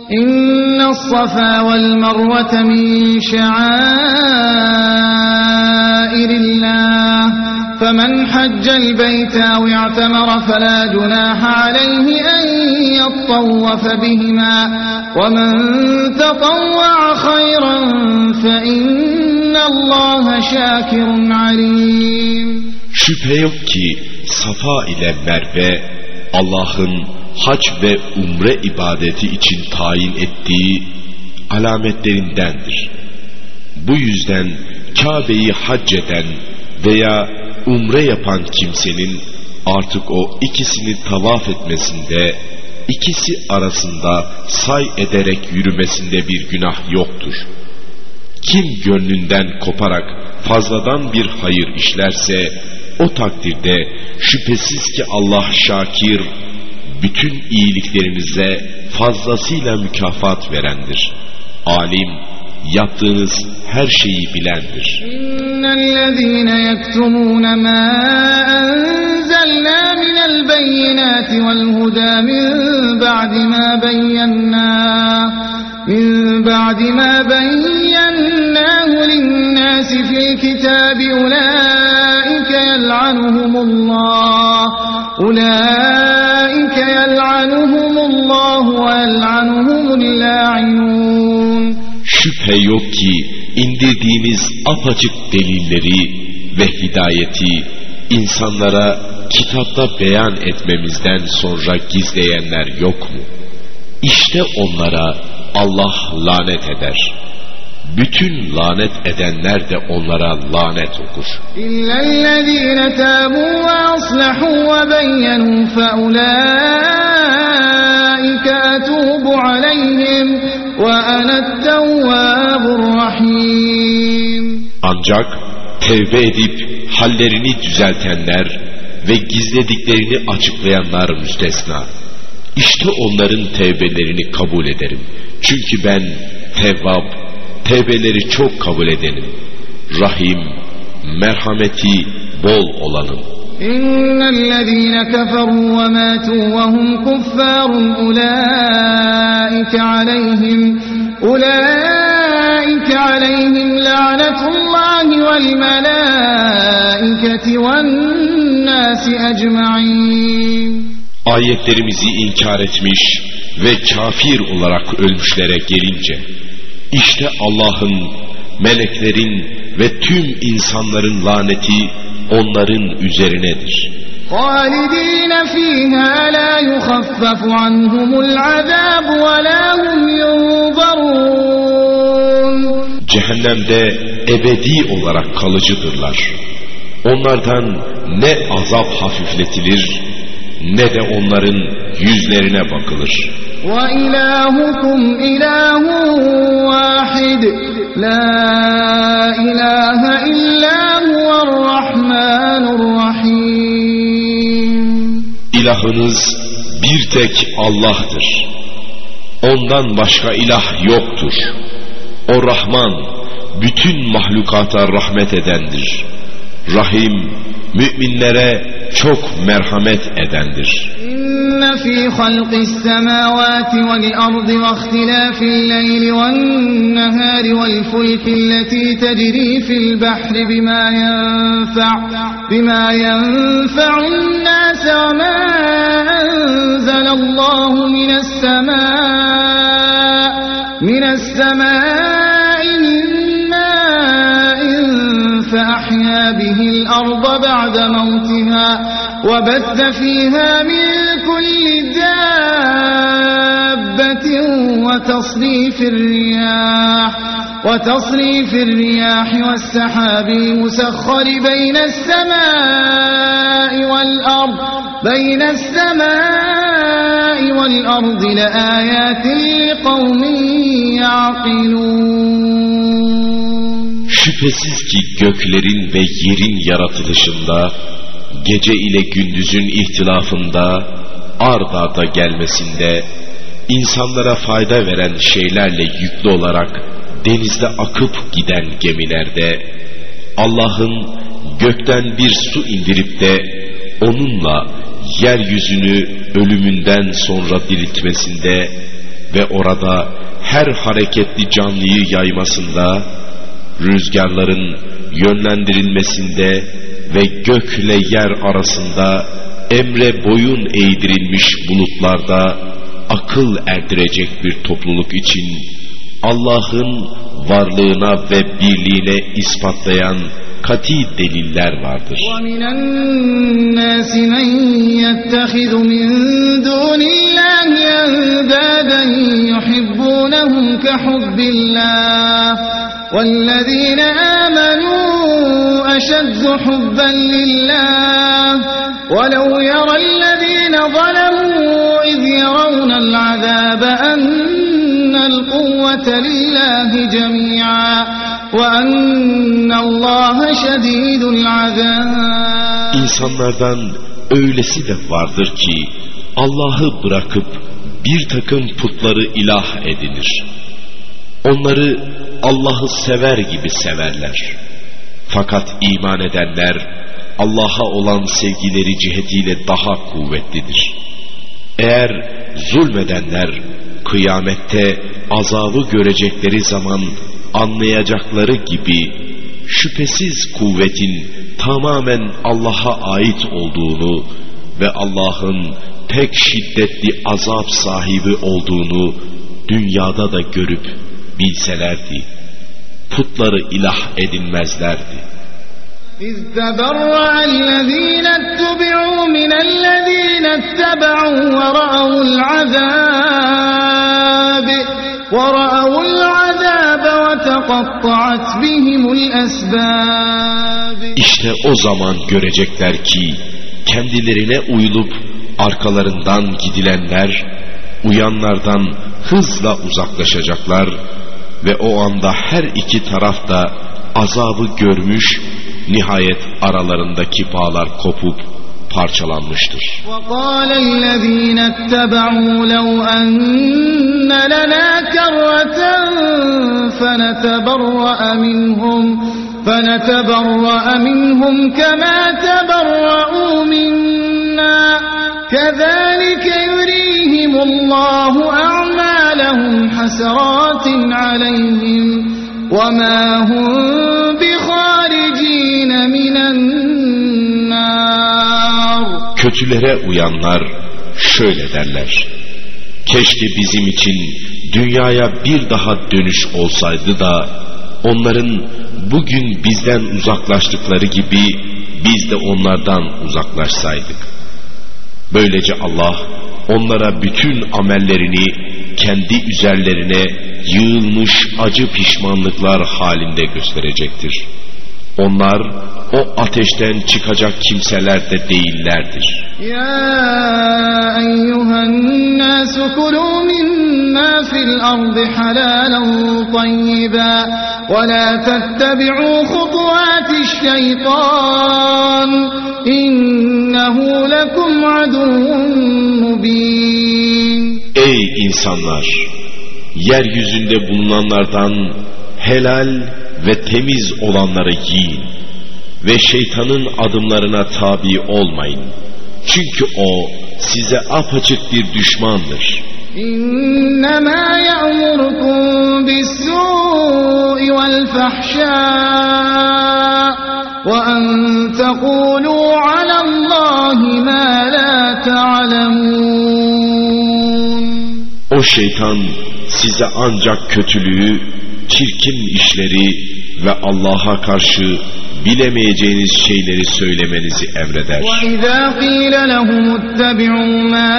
إن الصفا والمروة من شعائر الله. فمن حج البيت أو اعتمر فلا جناح عليه أن يطوف بهما. ومن تطوع خيرا فإن الله شاكر عليم. yok ki Safa ile Merve Allah'ın hac ve umre ibadeti için tayin ettiği alametlerindendir. Bu yüzden Kabe'yi hac eden veya umre yapan kimsenin artık o ikisini tavaf etmesinde, ikisi arasında say ederek yürümesinde bir günah yoktur. Kim gönlünden koparak fazladan bir hayır işlerse, o takdirde şüphesiz ki Allah şakir, bütün iyiliklerinize fazlasıyla mükafat verendir. Alim, yaptığınız her şeyi bilendir. İnnellezîne yektumûne mâ enzelnâ minel beyinâti vel hudâ min ba'di mâ beyyennâ min ba'di mâ beyyennâhu linnâsi fil kitâbi ulâike yel'anuhumullah ulâike yel'anuhumullah ve yel'anuhumul lâ'inûn Şüphe yok ki indirdiğimiz apaçık delilleri ve hidayeti insanlara kitapta beyan etmemizden sonra gizleyenler yok mu? İşte onlara Allah lanet eder. Bütün lanet edenler de onlara lanet okur. İllellezîne tâbû ve aslahû ve beyyenû feulâike etûbu aleyhim ve ene't-tevvâbur. Ancak tevbe edip hallerini düzeltenler ve gizlediklerini açıklayanlar müstesna. İşte onların tevbelerini kabul ederim. Çünkü ben tevvab, Tevbeleri çok kabul edelim. Rahim, merhameti bol olanım. İnnellezîne keferû ve mâtû ve hum kuffârun ulâike aleyhim ulâike aleyhim lânetullâhi vel melâiketi ven nâsi ecmaîn. Ayetlerimizi inkar etmiş ve kafir olarak ölmüşlere gelince işte Allah'ın, meleklerin ve tüm insanların laneti onların üzerinedir. Cehennemde ebedi olarak kalıcıdırlar. Onlardan ne azap hafifletilir ne de onların yüzlerine bakılır. وإلهكم إله واحد لا إله إلا هو الرحمن الرحيم İlahınız bir tek Allah'tır. Ondan başka ilah yoktur. O Rahman, bütün mahlukata rahmet edendir. Rahim, müminlere çok merhamet edendir. إن في خلق السماوات والأرض واختلاف الليل والنهار والفلك التي تجري في البحر بما ينفع بما ينفع الناس وما أنزل الله من السماء من السماء فأحيا به الأرض بعد موتها وبث فيها من كل دابة وتصريف الرياح وتصريف الرياح والسحاب المسخر بين السماء والأرض بين السماء والأرض لآيات لقوم يعقلون. Şüphesiz ki göklerin ve yerin yaratılışında, gece ile gündüzün ihtilafında, ard arda gelmesinde, insanlara fayda veren şeylerle yüklü olarak denizde akıp giden gemilerde, Allah'ın gökten bir su indirip de onunla yeryüzünü ölümünden sonra diriltmesinde ve orada her hareketli canlıyı yaymasında, rüzgarların yönlendirilmesinde ve gökle yer arasında emre boyun eğdirilmiş bulutlarda akıl erdirecek bir topluluk için Allah'ın varlığına ve birliğine ispatlayan kati deliller vardır. وَمِنَ النَّاسِ مَنْ يَتَّخِذُ مِنْ دُونِ اللّٰهِ أَنْدَادًا يُحِبُّونَهُمْ كَحُبِّ اللّٰهِ وَالَّذ۪ينَ آمَنُوا أَشَدُّ حُبًّا لِلّٰهِ وَلَوْ يَرَى الَّذ۪ينَ ظَلَمُوا إِذْ يَرَوْنَ الْعَذَابَ أَنَّ الْقُوَّةَ لِلّٰهِ جَمِيعًا وَأَنَّ اللّٰهَ شَد۪يدُ الْعَذَابِ İnsanlardan öylesi de vardır ki Allah'ı bırakıp bir takım putları ilah edinir. Onları Allah'ı sever gibi severler. Fakat iman edenler Allah'a olan sevgileri cihetiyle daha kuvvetlidir. Eğer zulmedenler kıyamette azabı görecekleri zaman anlayacakları gibi şüphesiz kuvvetin tamamen Allah'a ait olduğunu ve Allah'ın pek şiddetli azap sahibi olduğunu dünyada da görüp bilselerdi. Putları ilah edinmezlerdi. إذ تبرأ الذين اتبعوا من الذين اتبعوا ورأوا العذاب ورأوا العذاب وتقطعت بهم الأسباب İşte o zaman görecekler ki kendilerine uyulup arkalarından gidilenler uyanlardan hızla uzaklaşacaklar ve o anda her iki taraf da azabı görmüş nihayet aralarındaki bağlar kopup parçalanmıştır. وقال الذين اتبعوا لو أن لنا كرة فنتبرأ منهم فنتبرأ منهم كما تبرأوا منا كذلك يريهم الله أعمالهم حسرات عليهم وما هم بخارجين من النار Kötülere uyanlar şöyle derler. Keşke bizim için dünyaya bir daha dönüş olsaydı da onların bugün bizden uzaklaştıkları gibi biz de onlardan uzaklaşsaydık. Böylece Allah onlara bütün amellerini kendi üzerlerine yığılmış acı pişmanlıklar halinde gösterecektir. Onlar o ateşten çıkacak kimseler de değillerdir. Ya eyyühen nâsü kulû mimmâ fil ardı halâlen tayyibâ ve lâ tettebi'û hutuvâtiş şeytân. İnne innehu lekum aduvun mubin. Ey insanlar! Yeryüzünde bulunanlardan helal ve temiz olanları yiyin ve şeytanın adımlarına tabi olmayın. Çünkü o size apaçık bir düşmandır. İnnemâ ya'murkum bis-sû'i vel-fahşâ وأن تقولوا على الله ما لا تعلمون O şeytan size ancak kötülüğü, çirkin işleri ve Allah'a karşı bilemeyeceğiniz şeyleri söylemenizi emreder. وإذا قيل لهم اتبعوا ما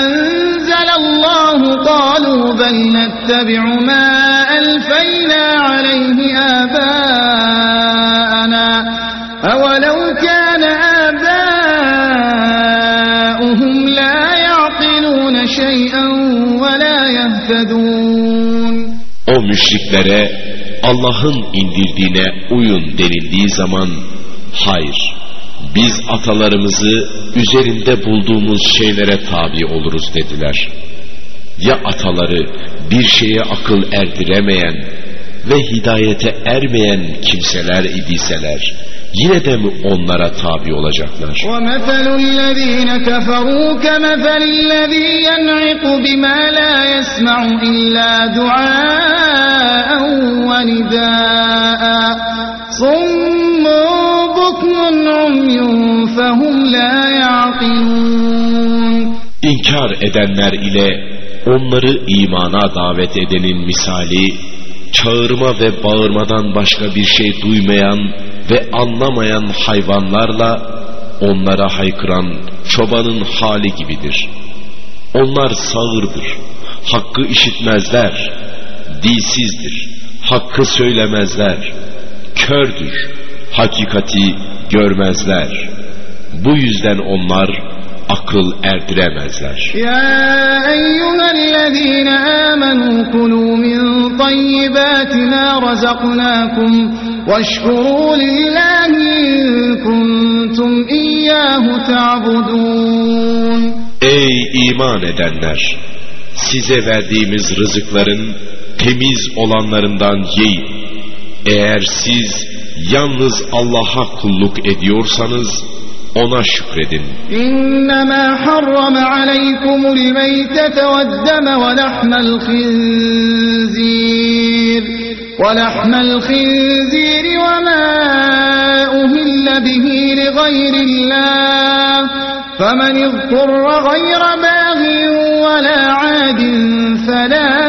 أنزل الله قالوا بل نتبع ما ألفينا عليه آباءنا شيئا ولا يهتدون O müşriklere Allah'ın indirdiğine uyun denildiği zaman hayır biz atalarımızı üzerinde bulduğumuz şeylere tabi oluruz dediler. Ya ataları bir şeye akıl erdiremeyen ve hidayete ermeyen kimseler idiyseler yine de mi onlara tabi olacaklar? ومثل الذين كفروا كمثل الذي ينعق بما لا يسمع إلا دعاء ونداء صم بكم عمي فهم لا يعقلون İnkar edenler ile onları imana davet edenin misali, çağırma ve bağırmadan başka bir şey duymayan ve anlamayan hayvanlarla onlara haykıran çobanın hali gibidir. Onlar sağırdır, hakkı işitmezler, dilsizdir, hakkı söylemezler, kördür, hakikati görmezler. Bu yüzden onlar akıl erdiremezler. Ya eyyühellezine amenu kulu min tayyibati ma razaknakum ve şkuru lillahi kuntum iyyahu ta'budun. Ey iman edenler! Size verdiğimiz rızıkların temiz olanlarından yiyin. Eğer siz yalnız Allah'a kulluk ediyorsanız ona şükredin. إنما حرم عليكم الميتة والدم ولحم الخنزير ولحم الخنزير وما أهل به لغير الله فمن اضطر غير باغ ولا عاد فلا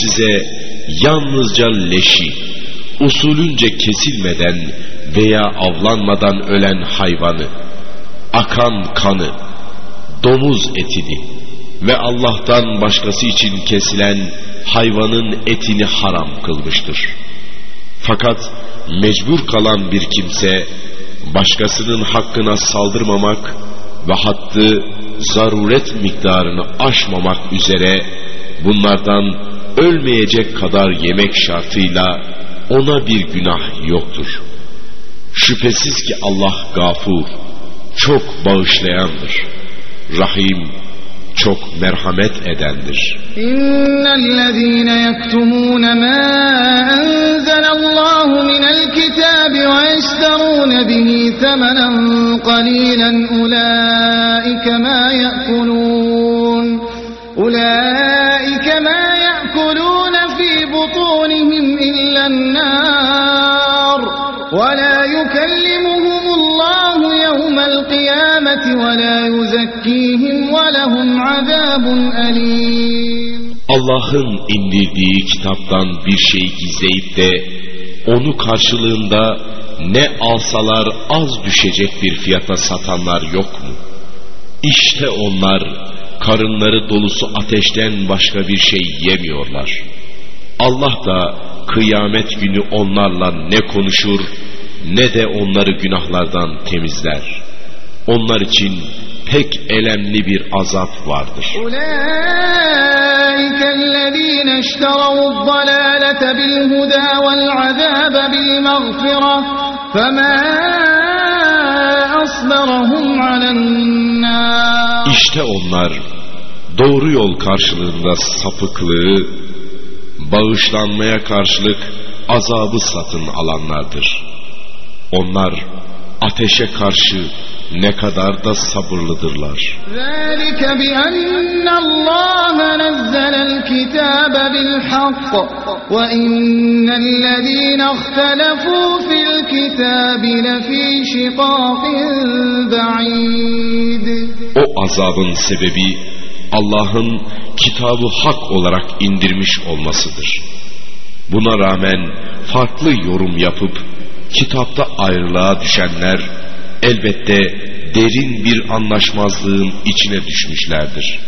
size yalnızca leşi, usulünce kesilmeden veya avlanmadan ölen hayvanı, akan kanı, domuz etini ve Allah'tan başkası için kesilen hayvanın etini haram kılmıştır. Fakat mecbur kalan bir kimse başkasının hakkına saldırmamak ve hattı zaruret miktarını aşmamak üzere bunlardan ölmeyecek kadar yemek şartıyla ona bir günah yoktur. Şüphesiz ki Allah gafur, çok bağışlayandır. Rahim, çok merhamet edendir. İnnellezîne yektumûne mâ enzelallahu minel kitâbi ve yeşterûne bihi temenen qalîlen ulâike mâ ye'kulûn. Ulâike النار ولا يكلمهم الله يوم القيامة ولا يزكيهم ولهم عذاب أليم Allah'ın indirdiği kitaptan bir şey gizleyip de onu karşılığında ne alsalar az düşecek bir fiyata satanlar yok mu? İşte onlar karınları dolusu ateşten başka bir şey yemiyorlar. Allah da kıyamet günü onlarla ne konuşur ne de onları günahlardan temizler. Onlar için pek elemli bir azap vardır. İşte onlar doğru yol karşılığında sapıklığı bağışlanmaya karşılık azabı satın alanlardır. Onlar ateşe karşı ne kadar da sabırlıdırlar. ذلك بأن الله نزل الكتاب بالحق وإن الذين اختلفوا في الكتاب لفي شقاق بعيد O azabın sebebi Allah'ın kitabı hak olarak indirmiş olmasıdır. Buna rağmen farklı yorum yapıp kitapta ayrılığa düşenler elbette derin bir anlaşmazlığın içine düşmüşlerdir.